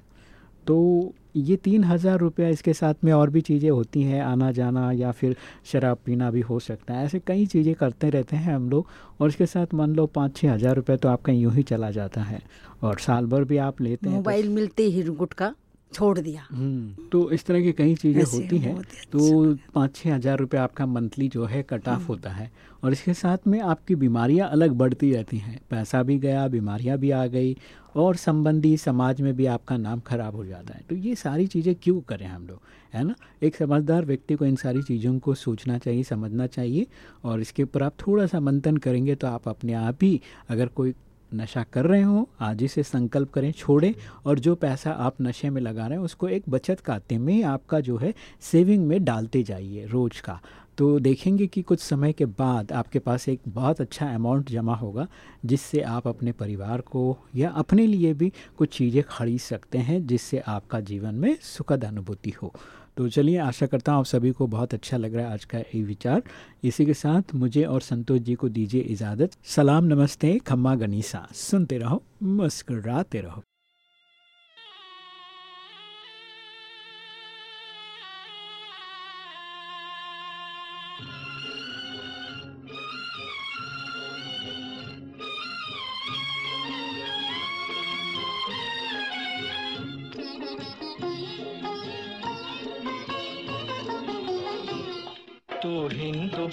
तो ये तीन हज़ार रुपया इसके साथ में और भी चीज़ें होती हैं आना जाना या फिर शराब पीना भी हो सकता है। ऐसे कई चीज़ें करते रहते हैं हम लोग और इसके साथ मान लो पाँच छः हज़ार रुपये तो आपका यूँ ही चला जाता है। और साल भर भी आप लेते हैं मोबाइल तो मिलते ही गुटका छोड़ दिया। हम्म, तो इस तरह की कई चीज़ें होती हैं तो पाँच छः हज़ार रुपये आपका मंथली जो है कट ऑफ़ होता है। और इसके साथ में आपकी बीमारियाँ अलग बढ़ती रहती हैं। पैसा भी गया बीमारियाँ भी आ गई और संबंधी समाज में भी आपका नाम खराब हो जाता है। तो ये सारी चीज़ें क्यों करें हम लोग? है ना? एक समझदार व्यक्ति को इन सारी चीज़ों को सोचना चाहिए समझना चाहिए और इसके ऊपर आप थोड़ा सा मंथन करेंगे तो आप अपने आप ही अगर कोई नशा कर रहे हो, आज ही से संकल्प करें, छोड़ें, और जो पैसा आप नशे में लगा रहे हैं, उसको एक बचत खाते में आपका जो है, सेविंग में डालते जाइए रोज़ का। तो देखेंगे कि कुछ समय के बाद आपके पास एक बहुत अच्छा अमाउंट जमा होगा, जिससे आप अपने परिवार को या अपने लिए भी कुछ चीज़ें खरीद सकते हैं, जिससे आपका जीवन में सुखद अनुभूति हो। तो चलिए, आशा करता हूँ आप सभी को बहुत अच्छा लग रहा है आज का ये विचार। इसी के साथ मुझे और संतोष जी को दीजिए इजाज़त। सलाम, नमस्ते, खम्मा गनीसा। सुनते रहो, मुस्कुराते रहो।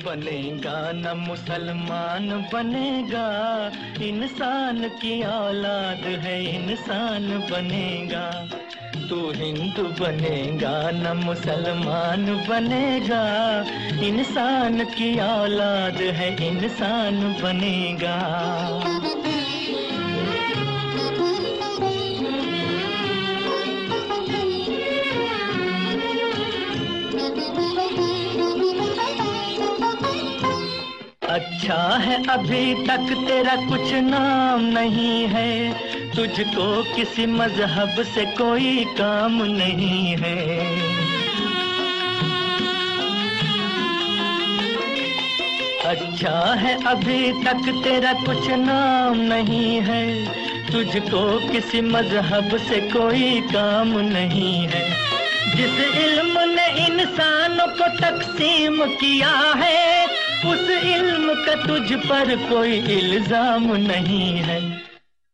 बनेगा, न मुसलमान बनेगा। इंसान की औलाद है, इंसान बनेगा। तू हिंदू बनेगा, न मुसलमान बनेगा। इंसान की औलाद है, इंसान बनेगा। अच्छा है अभी तक तेरा कुछ नाम नहीं है। तुझको किसी मज़हब से कोई काम नहीं है। अच्छा है अभी तक तेरा कुछ नाम नहीं है। तुझको किसी मज़हब से कोई काम नहीं है। जिस इल्म ने इंसानों को तकसीम किया है उस इल्म का तुझ पर कोई इल्ज़ाम नहीं है।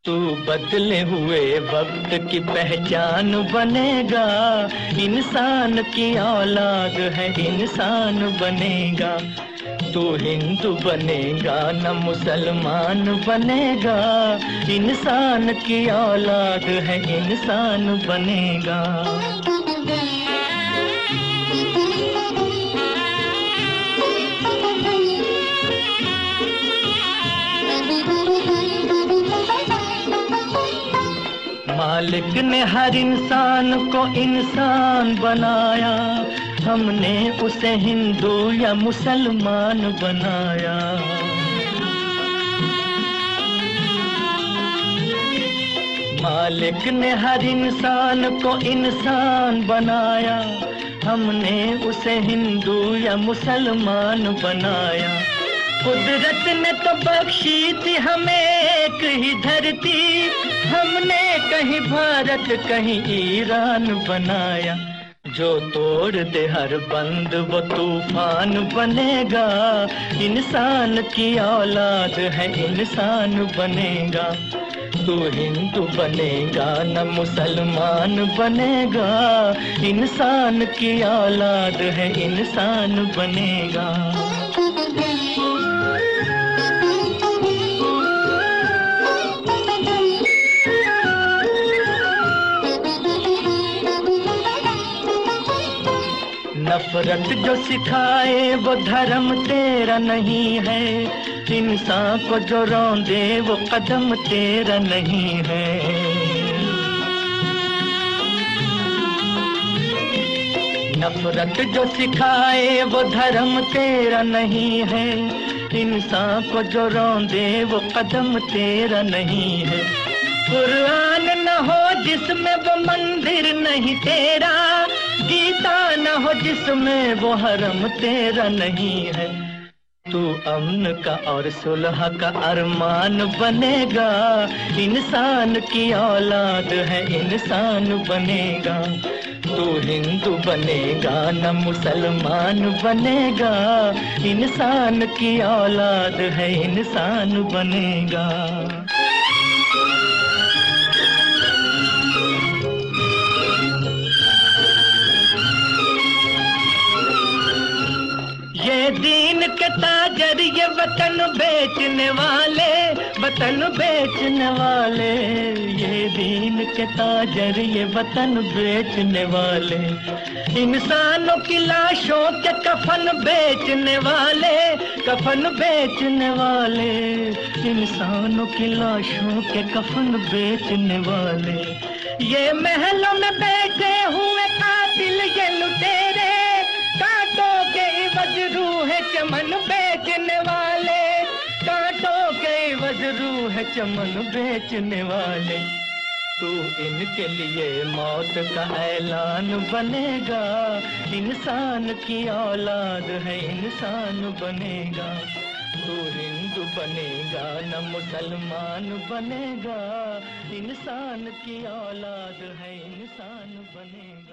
तू बदले हुए वक्त की पहचान बनेगा। इंसान की औलाद है, इंसान बनेगा। तू हिंदू बनेगा न मुसलमान बनेगा। इंसान की औलाद है, इंसान बनेगा। मालिक ने हर इंसान को इंसान बनाया। हमने उसे हिंदू या मुसलमान बनाया। मालिक ने हर इंसान को इंसान बनाया। हमने उसे हिंदू या मुसलमान बनाया। कुदरत ने तो बख्शी थी हमें एक ही धरती। हमने कहीं भारत, कहीं ईरान बनाया। जो तोड़ दे हर बंद, वो तूफ़ान बनेगा। इंसान की औलाद है, इंसान बनेगा। तू हिंदू बनेगा, न मुसलमान बनेगा। इंसान की औलाद है, इंसान बनेगा। नफरत जो सिखाए, वो धर्म तेरा नहीं है। इंसान को जो रौंदे, वो कदम तेरा नहीं है। नफरत जो सिखाए, वो धर्म तेरा नहीं है। इंसान को जो रौंदे, वो कदम तेरा नहीं है। कुरान न हो जिसमें वो मंदिर नहीं तेरा। गीता न हो जिसमें वो हरम तेरा नहीं है, तू अमन का और सुलह का अरमान बनेगा। इंसान की औलाद है, इंसान बनेगा। तू हिंदू बनेगा, न मुसलमान बनेगा। इंसान की औलाद है, इंसान बनेगा। दीन के ताजर ये वतन बेचने वाले, वतन बेचने वाले। ये दीन के ताजर ये वतन बेचने वाले। इंसानों की लाशों के कफन बेचने वाले, कफन बेचने वाले। इंसानों की लाशों के कफन बेचने वाले। ये महलों में बैठे चमन बेचने वाले, तू इनके लिए मौत का ऐलान बनेगा। इंसान की औलाद है, इंसान बनेगा। तू हिंदू बनेगा, न मुसलमान बनेगा। इंसान की औलाद है, इंसान बनेगा।